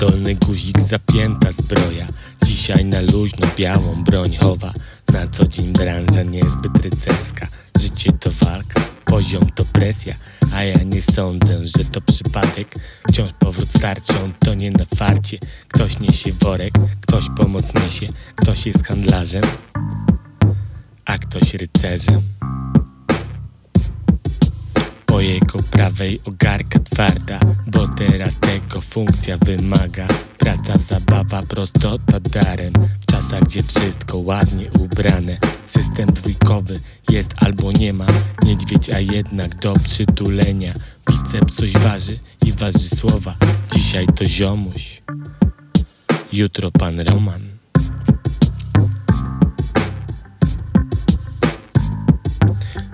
Dolny guzik zapięta zbroja. Dzisiaj na luźno białą broń chowa. Na co dzień branża niezbyt rycerska. Życie to walka, poziom to presja. A ja nie sądzę, że to przypadek. Wciąż powrót starczą, to nie na farcie. Ktoś niesie worek, ktoś pomoc niesie. Ktoś jest handlarzem, a ktoś rycerzem jego prawej ogarka twarda Bo teraz tego funkcja wymaga. Praca, zabawa, prostota darem. W czasach, gdzie wszystko ładnie ubrane System dwójkowy jest albo nie ma. Niedźwiedź, a jednak do przytulenia. Biceps coś waży i waży słowa. Dzisiaj to ziomuś. Jutro pan Roman.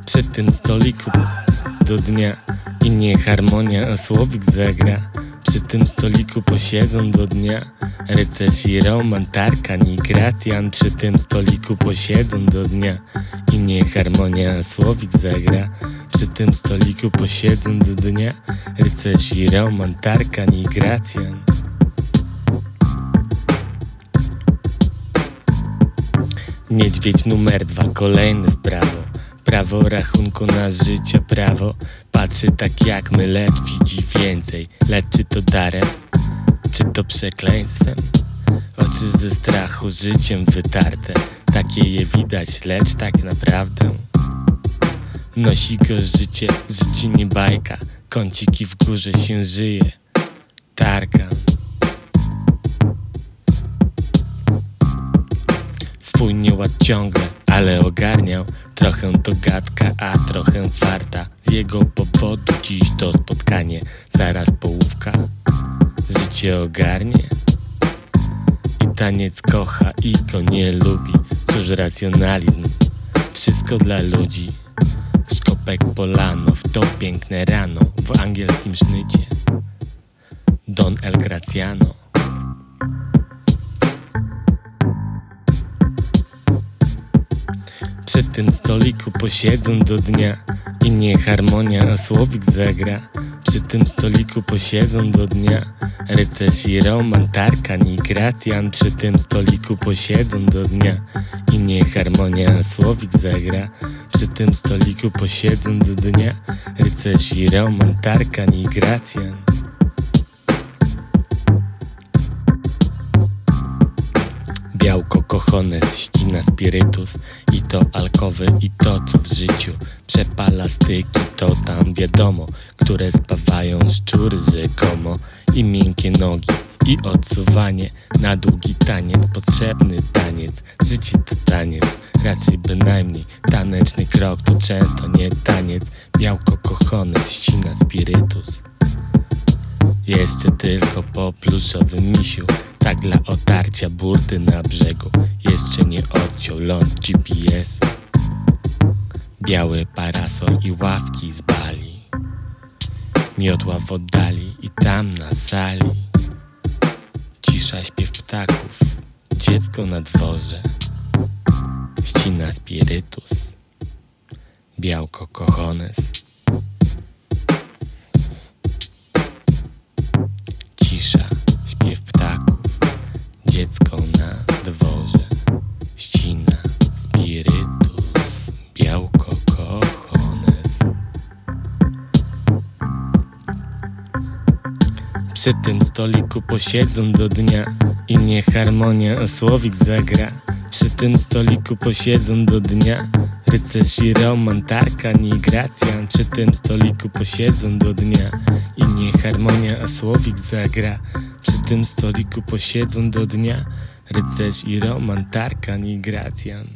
Przy tym stoliku do dnia I nie harmonia, a słowik zagra. Przy tym stoliku posiedzą do dnia Rycerz i Roman, Tarkan i Gracjan. Przy tym stoliku posiedzą do dnia I nie harmonia, a słowik zagra. Przy tym stoliku posiedzą do dnia Rycerz i Roman, Tarkan i Gracjan. Niedźwiedź numer dwa, kolejny w prawo Prawo rachunku na życie, prawo. Patrzy tak jak my, lecz widzi więcej. Lecz czy to darem, czy to przekleństwem? Oczy ze strachu życiem wytarte. Takie je widać, lecz tak naprawdę. Nosi go życie, życie nie bajka. Kąciki w górze się żyje. Tarkan Swój nieład ciągle ale ogarniał trochę to gadka, a trochę farta. Z jego powodu dziś to spotkanie Zaraz połówka, życie ogarnie. I taniec kocha i go nie lubi. Cóż racjonalizm, wszystko dla ludzi. W skopek polano, w to piękne rano. W angielskim sznycie. Don El Graciano Przy tym stoliku posiedzą do dnia I nie harmonia, a słowik zagra. Przy tym stoliku posiedzą do dnia Rycerz i Roman, Tarkan i Gracjan. Przy tym stoliku posiedzą do dnia I nie harmonia, a słowik zagra. Przy tym stoliku posiedzą do dnia Rycerz i Roman, Tarkan i Gracjan Białko kochone ścina spirytus. I to alkowy i to co w życiu Przepala styki. To tam wiadomo Które spawają szczury rzekomo. I miękkie nogi i odsuwanie na długi taniec, potrzebny taniec Życie to taniec, raczej bynajmniej Taneczny krok to często nie taniec. Białko kochone ścina spirytus. Jeszcze tylko po pluszowym misiu Tak dla otarcia burty na brzegu. Jeszcze nie odciął ląd GPS Biały parasol i ławki z bali. Miotła w oddali i tam na sali. Cisza śpiew ptaków Dziecko na dworze. Ścina spirytus Białko kochones Przy tym stoliku posiedzą do dnia i nie harmonia, a słowik zagra. Przy tym stoliku posiedzą do dnia Rycerz i Roman, Tarkan i Gracjan Przy tym stoliku posiedzą do dnia I nie harmonia, a słowik zagra. Przy tym stoliku posiedzą do dnia Rycerz i Roman, Tarkan i Gracjan